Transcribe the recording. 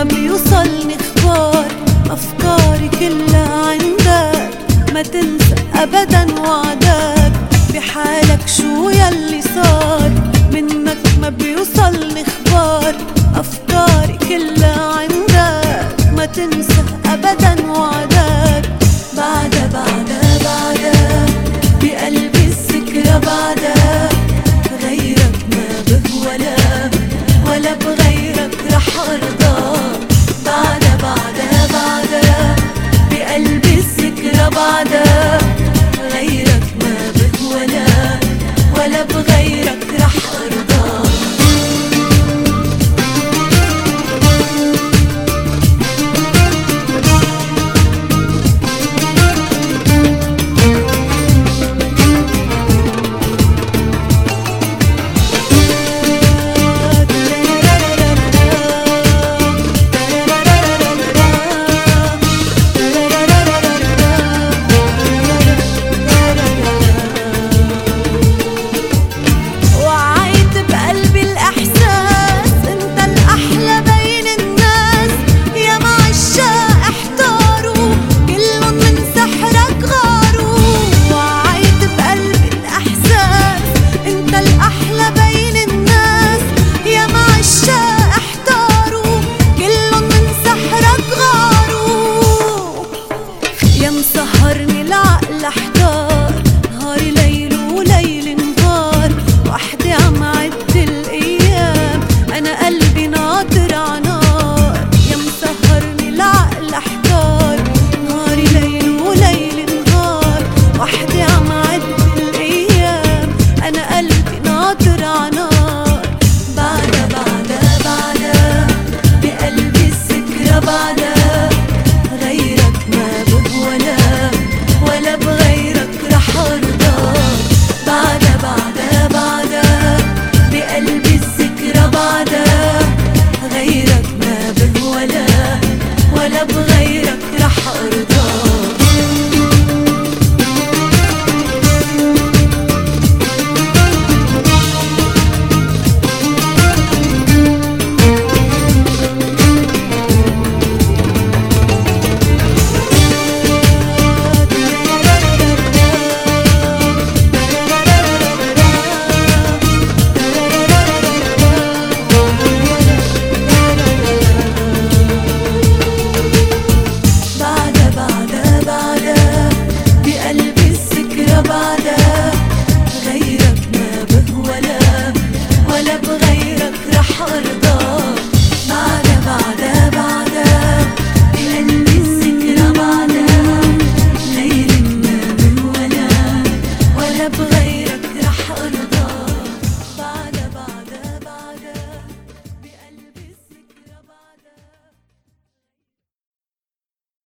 ما بيوصلني أخبار أفكاري كلها عندك ما تنسى ابدا وعدك بحالك شو يلي صار. منك ما بيوصلني أخبار أفكاري كلها عندك ما تنسى